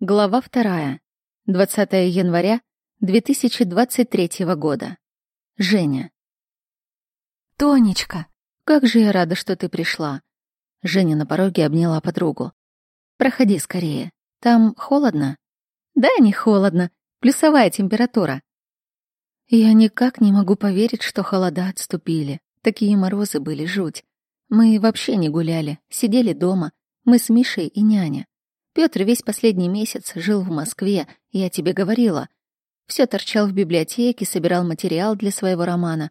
Глава вторая. 20 января 2023 года. Женя. «Тонечка, как же я рада, что ты пришла!» Женя на пороге обняла подругу. «Проходи скорее. Там холодно?» «Да, не холодно. Плюсовая температура». Я никак не могу поверить, что холода отступили. Такие морозы были жуть. Мы вообще не гуляли, сидели дома. Мы с Мишей и няня. Пётр весь последний месяц жил в Москве, я тебе говорила. Всё торчал в библиотеке, собирал материал для своего романа.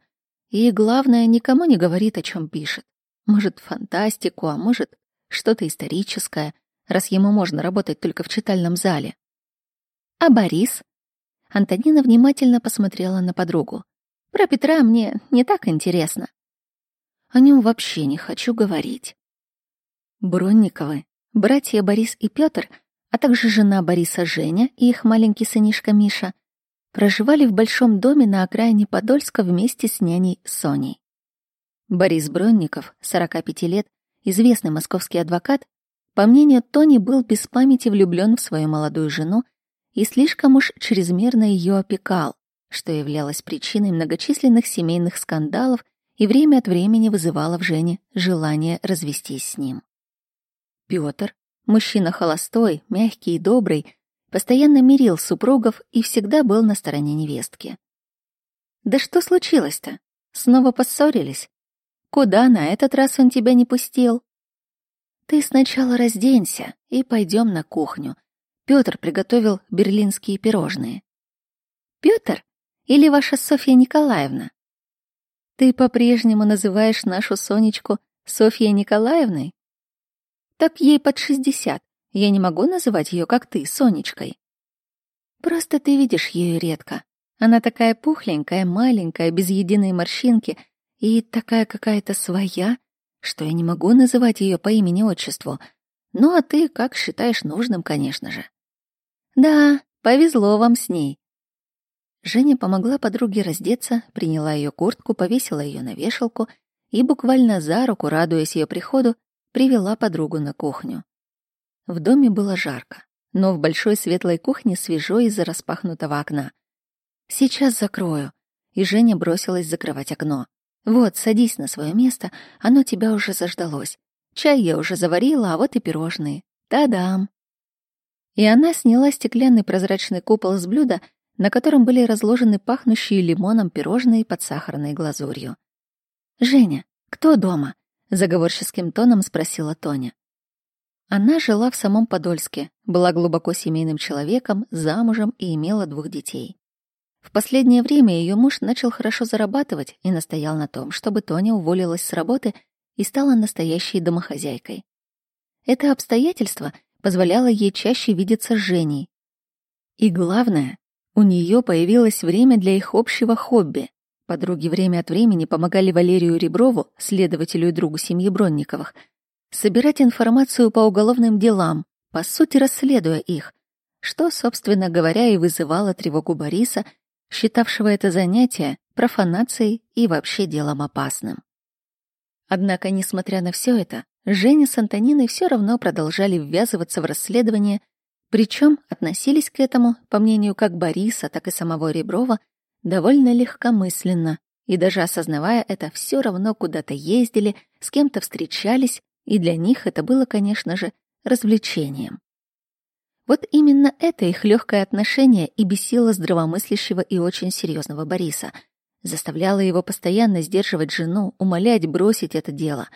И, главное, никому не говорит, о чём пишет. Может, фантастику, а может, что-то историческое, раз ему можно работать только в читальном зале. А Борис? Антонина внимательно посмотрела на подругу. Про Петра мне не так интересно. О нём вообще не хочу говорить. Бронниковы Братья Борис и Пётр, а также жена Бориса Женя и их маленький сынишка Миша, проживали в большом доме на окраине Подольска вместе с няней Соней. Борис Бронников, 45 лет, известный московский адвокат, по мнению Тони, был без памяти влюблён в свою молодую жену и слишком уж чрезмерно её опекал, что являлось причиной многочисленных семейных скандалов и время от времени вызывало в Жене желание развестись с ним. Пётр, мужчина холостой, мягкий и добрый, постоянно мирил супругов и всегда был на стороне невестки. «Да что случилось-то? Снова поссорились? Куда на этот раз он тебя не пустил?» «Ты сначала разденься и пойдем на кухню. Пётр приготовил берлинские пирожные». «Пётр? Или ваша Софья Николаевна?» «Ты по-прежнему называешь нашу Сонечку Софьей Николаевной?» Так ей под шестьдесят. Я не могу называть ее, как ты, Сонечкой. Просто ты видишь ее редко. Она такая пухленькая, маленькая, без единой морщинки и такая какая-то своя, что я не могу называть ее по имени-отчеству. Ну а ты как считаешь нужным, конечно же. Да, повезло вам с ней. Женя помогла подруге раздеться, приняла ее куртку, повесила ее на вешалку и буквально за руку, радуясь ее приходу, привела подругу на кухню. В доме было жарко, но в большой светлой кухне свежо из-за распахнутого окна. «Сейчас закрою», и Женя бросилась закрывать окно. «Вот, садись на свое место, оно тебя уже заждалось. Чай я уже заварила, а вот и пирожные. Та-дам!» И она сняла стеклянный прозрачный купол с блюда, на котором были разложены пахнущие лимоном пирожные под сахарной глазурью. «Женя, кто дома?» Заговорческим тоном спросила Тоня. Она жила в самом Подольске, была глубоко семейным человеком, замужем и имела двух детей. В последнее время ее муж начал хорошо зарабатывать и настоял на том, чтобы Тоня уволилась с работы и стала настоящей домохозяйкой. Это обстоятельство позволяло ей чаще видеться с Женей. И главное, у нее появилось время для их общего хобби Подруги время от времени помогали Валерию Реброву, следователю и другу семьи Бронниковых, собирать информацию по уголовным делам, по сути расследуя их, что, собственно говоря, и вызывало тревогу Бориса, считавшего это занятие профанацией и вообще делом опасным. Однако, несмотря на все это, Женя с Антониной все равно продолжали ввязываться в расследование, причем относились к этому, по мнению как Бориса, так и самого Реброва, довольно легкомысленно, и даже осознавая это, все равно куда-то ездили, с кем-то встречались, и для них это было, конечно же, развлечением. Вот именно это их легкое отношение и бесило здравомыслящего и очень серьезного Бориса, заставляло его постоянно сдерживать жену, умолять бросить это дело.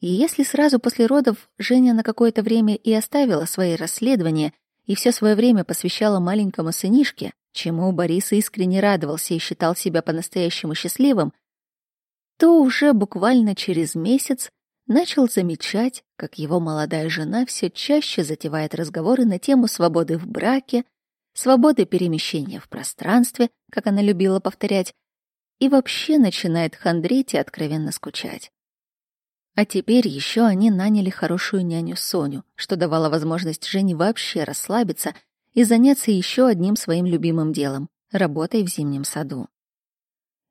И если сразу после родов Женя на какое-то время и оставила свои расследования и все свое время посвящала маленькому сынишке, чему Борис искренне радовался и считал себя по-настоящему счастливым, то уже буквально через месяц начал замечать, как его молодая жена все чаще затевает разговоры на тему свободы в браке, свободы перемещения в пространстве, как она любила повторять, и вообще начинает хандрить и откровенно скучать. А теперь еще они наняли хорошую няню Соню, что давало возможность Жене вообще расслабиться и заняться еще одним своим любимым делом — работой в зимнем саду.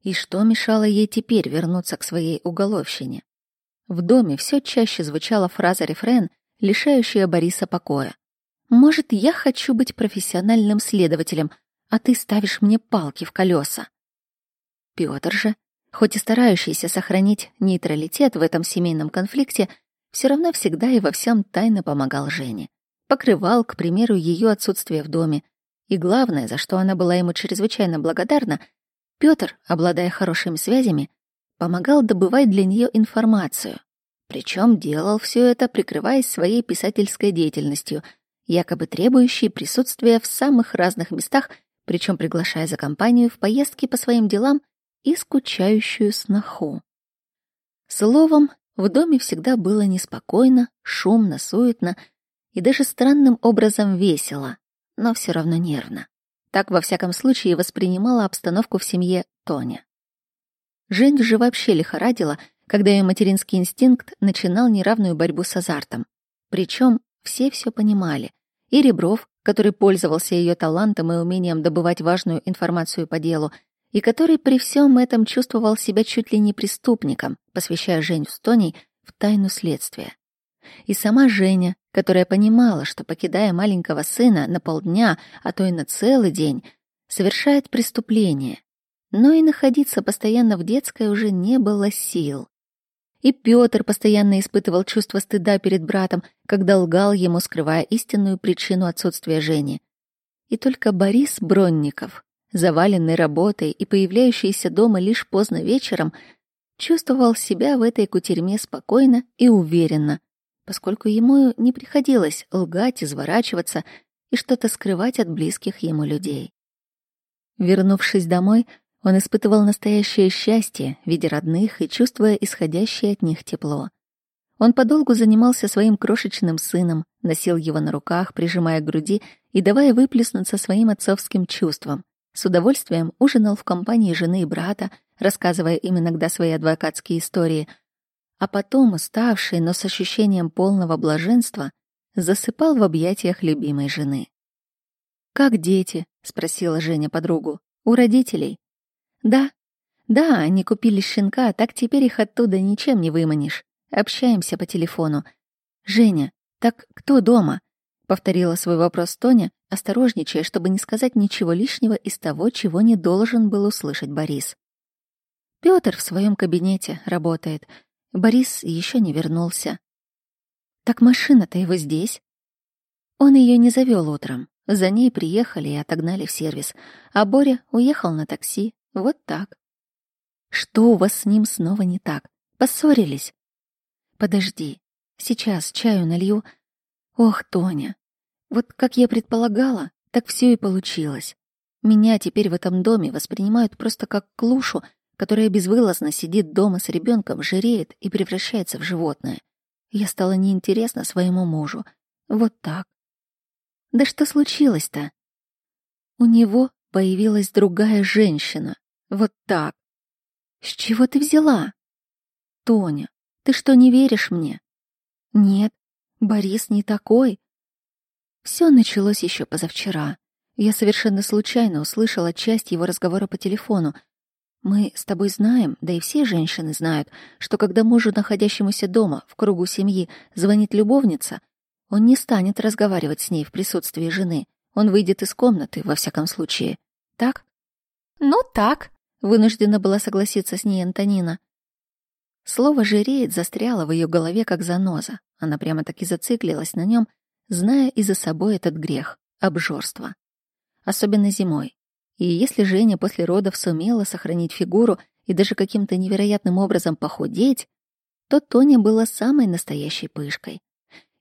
И что мешало ей теперь вернуться к своей уголовщине? В доме все чаще звучала фраза-рефрен, лишающая Бориса покоя. Может, я хочу быть профессиональным следователем, а ты ставишь мне палки в колеса. Пётр же, хоть и старающийся сохранить нейтралитет в этом семейном конфликте, все равно всегда и во всем тайно помогал Жене. Покрывал, к примеру, ее отсутствие в доме. И главное, за что она была ему чрезвычайно благодарна, Пётр, обладая хорошими связями, помогал добывать для нее информацию. Причем делал все это, прикрываясь своей писательской деятельностью, якобы требующей присутствия в самых разных местах, причем приглашая за компанию в поездки по своим делам и скучающую сноху. Словом, в доме всегда было неспокойно, шумно, суетно и даже странным образом весело, но все равно нервно. Так, во всяком случае, воспринимала обстановку в семье Тоня. Жень же вообще лихорадила, когда ее материнский инстинкт начинал неравную борьбу с азартом. Причем все все понимали. И Ребров, который пользовался ее талантом и умением добывать важную информацию по делу, и который при всем этом чувствовал себя чуть ли не преступником, посвящая Женю с Тоней в тайну следствия. И сама Женя, которая понимала, что, покидая маленького сына на полдня, а то и на целый день, совершает преступление, но и находиться постоянно в детской уже не было сил. И Пётр постоянно испытывал чувство стыда перед братом, когда лгал ему, скрывая истинную причину отсутствия Жени. И только Борис Бронников, заваленный работой и появляющийся дома лишь поздно вечером, чувствовал себя в этой кутерьме спокойно и уверенно, поскольку ему не приходилось лгать, изворачиваться и что-то скрывать от близких ему людей. Вернувшись домой, он испытывал настоящее счастье, видя родных и чувствуя исходящее от них тепло. Он подолгу занимался своим крошечным сыном, носил его на руках, прижимая к груди и давая выплеснуться своим отцовским чувствам. С удовольствием ужинал в компании жены и брата, рассказывая им иногда свои адвокатские истории, а потом, уставший, но с ощущением полного блаженства, засыпал в объятиях любимой жены. «Как дети?» — спросила Женя подругу. «У родителей?» Да, да, они купили щенка, так теперь их оттуда ничем не выманишь. Общаемся по телефону. Женя, так кто дома? Повторила свой вопрос Тоня, осторожничая, чтобы не сказать ничего лишнего из того, чего не должен был услышать Борис. Пётр в своем кабинете работает. Борис еще не вернулся. Так машина-то его здесь. Он ее не завел утром. За ней приехали и отогнали в сервис, а Боря уехал на такси, вот так. Что у вас с ним снова не так? Поссорились? Подожди, сейчас чаю налью. Ох, Тоня, вот как я предполагала, так все и получилось. Меня теперь в этом доме воспринимают просто как клушу, которая безвылазно сидит дома с ребенком, жиреет и превращается в животное. Я стала неинтересна своему мужу. Вот так. Да что случилось-то? У него появилась другая женщина. Вот так. С чего ты взяла? Тоня, ты что, не веришь мне? Нет, Борис не такой. Все началось еще позавчера. Я совершенно случайно услышала часть его разговора по телефону. Мы с тобой знаем, да и все женщины знают, что когда мужу, находящемуся дома, в кругу семьи, звонит любовница, он не станет разговаривать с ней в присутствии жены. Он выйдет из комнаты, во всяком случае. Так? Ну, так, Вынуждена была согласиться с ней Антонина. Слово «жиреет» застряло в ее голове как заноза. Она прямо-таки зациклилась на нем, зная и за собой этот грех — обжорство. Особенно зимой. И если Женя после родов сумела сохранить фигуру и даже каким-то невероятным образом похудеть, то Тоня была самой настоящей пышкой.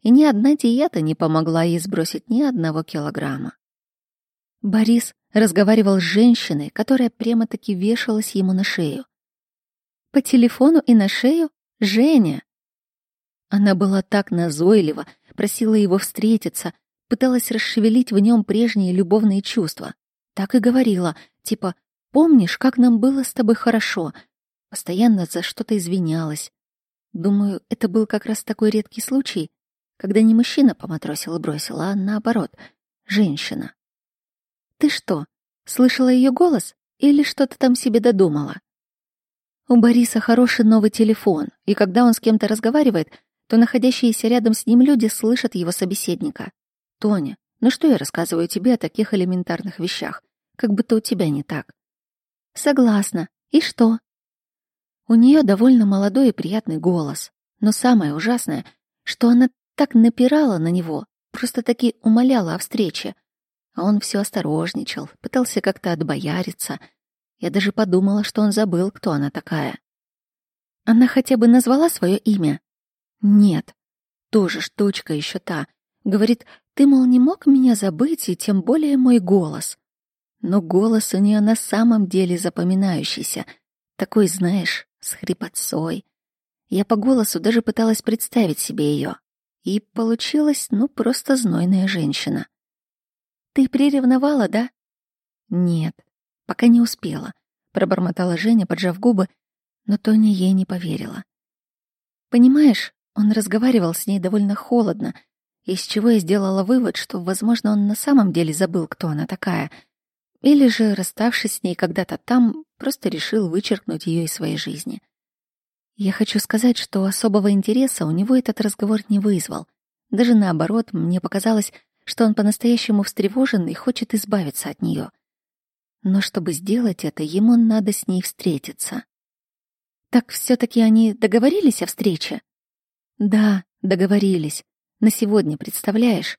И ни одна диета не помогла ей сбросить ни одного килограмма. Борис разговаривал с женщиной, которая прямо-таки вешалась ему на шею. По телефону и на шею Женя. Она была так назойлива, просила его встретиться, пыталась расшевелить в нем прежние любовные чувства. Так и говорила, типа «Помнишь, как нам было с тобой хорошо?» Постоянно за что-то извинялась. Думаю, это был как раз такой редкий случай, когда не мужчина поматросил и бросил, а наоборот, женщина. Ты что, слышала ее голос или что-то там себе додумала? У Бориса хороший новый телефон, и когда он с кем-то разговаривает, то находящиеся рядом с ним люди слышат его собеседника. Тоня, ну что я рассказываю тебе о таких элементарных вещах? Как будто у тебя не так. Согласна. И что? У нее довольно молодой и приятный голос. Но самое ужасное, что она так напирала на него, просто-таки умоляла о встрече. А он все осторожничал, пытался как-то отбояриться. Я даже подумала, что он забыл, кто она такая. Она хотя бы назвала свое имя? Нет. Тоже штучка еще та. Говорит, ты, мол, не мог меня забыть, и тем более мой голос. Но голос у нее на самом деле запоминающийся. Такой, знаешь, с хрипотцой. Я по голосу даже пыталась представить себе ее. И получилась, ну, просто знойная женщина. «Ты приревновала, да?» «Нет, пока не успела», — пробормотала Женя, поджав губы, но Тоня ей не поверила. «Понимаешь, он разговаривал с ней довольно холодно, из чего я сделала вывод, что, возможно, он на самом деле забыл, кто она такая, или же, расставшись с ней когда-то там, просто решил вычеркнуть ее из своей жизни. Я хочу сказать, что особого интереса у него этот разговор не вызвал. Даже наоборот, мне показалось, что он по-настоящему встревожен и хочет избавиться от нее. Но чтобы сделать это, ему надо с ней встретиться. Так все таки они договорились о встрече? Да, договорились. На сегодня, представляешь?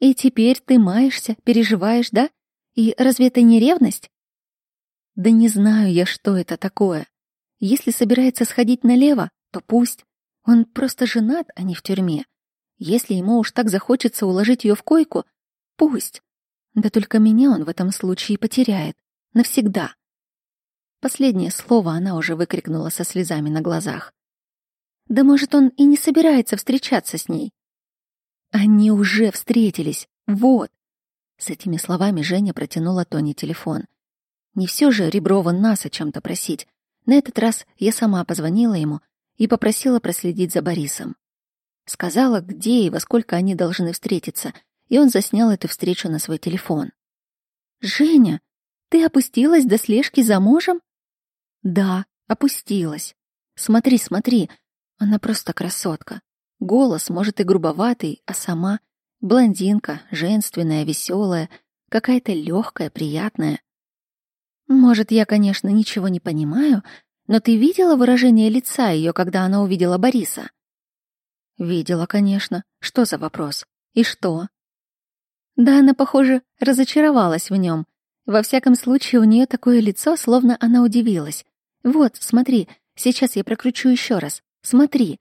И теперь ты маешься, переживаешь, да? И разве это не ревность? Да не знаю я, что это такое. Если собирается сходить налево, то пусть. Он просто женат, а не в тюрьме. Если ему уж так захочется уложить ее в койку, пусть. Да только меня он в этом случае потеряет. Навсегда. Последнее слово она уже выкрикнула со слезами на глазах. Да может, он и не собирается встречаться с ней. Они уже встретились. Вот. С этими словами Женя протянула Тоне телефон. Не все же Реброва нас о чем то просить. На этот раз я сама позвонила ему и попросила проследить за Борисом. Сказала, где и во сколько они должны встретиться, и он заснял эту встречу на свой телефон. «Женя, ты опустилась до слежки за мужем?» «Да, опустилась. Смотри, смотри, она просто красотка. Голос, может, и грубоватый, а сама — блондинка, женственная, веселая, какая-то легкая, приятная. Может, я, конечно, ничего не понимаю, но ты видела выражение лица ее, когда она увидела Бориса? Видела, конечно. Что за вопрос? И что? Да она, похоже, разочаровалась в нем. Во всяком случае, у нее такое лицо, словно она удивилась. Вот, смотри, сейчас я прокручу еще раз. Смотри.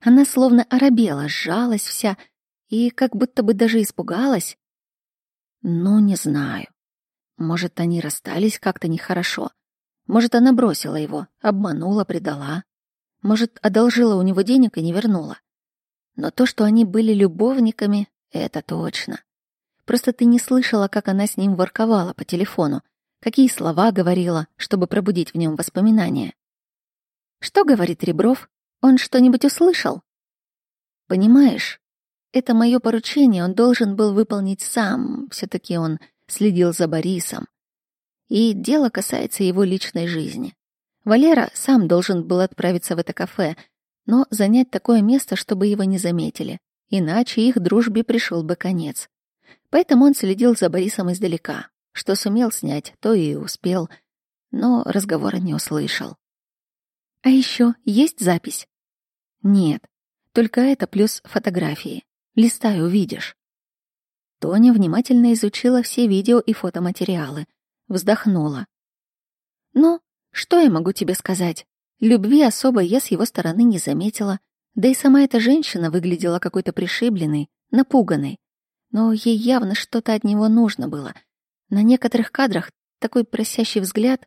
Она словно оробела, сжалась вся и как будто бы даже испугалась. Ну, не знаю. Может, они расстались как-то нехорошо. Может, она бросила его, обманула, предала. Может, одолжила у него денег и не вернула. Но то, что они были любовниками, это точно. Просто ты не слышала, как она с ним ворковала по телефону, какие слова говорила, чтобы пробудить в нем воспоминания. Что говорит Ребров? Он что-нибудь услышал? Понимаешь, это мое поручение он должен был выполнить сам. все таки он следил за Борисом. И дело касается его личной жизни. Валера сам должен был отправиться в это кафе, но занять такое место, чтобы его не заметили. Иначе их дружбе пришел бы конец. Поэтому он следил за Борисом издалека. Что сумел снять, то и успел, но разговора не услышал. А еще есть запись? Нет, только это плюс фотографии. Листай, увидишь. Тоня внимательно изучила все видео и фотоматериалы. Вздохнула. «Ну, что я могу тебе сказать? Любви особой я с его стороны не заметила. Да и сама эта женщина выглядела какой-то пришибленной, напуганной. Но ей явно что-то от него нужно было. На некоторых кадрах такой просящий взгляд.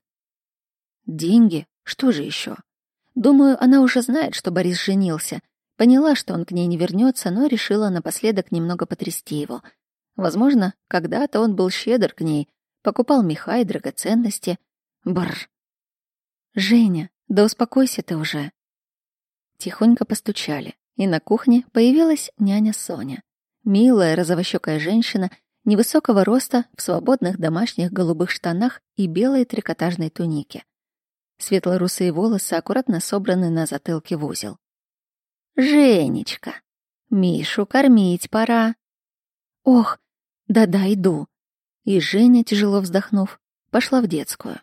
Деньги? Что же еще? Думаю, она уже знает, что Борис женился. Поняла, что он к ней не вернется, но решила напоследок немного потрясти его — Возможно, когда-то он был щедр к ней, покупал меха и драгоценности. Бррр. «Женя, да успокойся ты уже». Тихонько постучали, и на кухне появилась няня Соня. Милая розовощекая женщина, невысокого роста, в свободных домашних голубых штанах и белой трикотажной тунике. Светло-русые волосы аккуратно собраны на затылке в узел. «Женечка, Мишу кормить пора», Ох, да-да, иду. И Женя, тяжело вздохнув, пошла в детскую.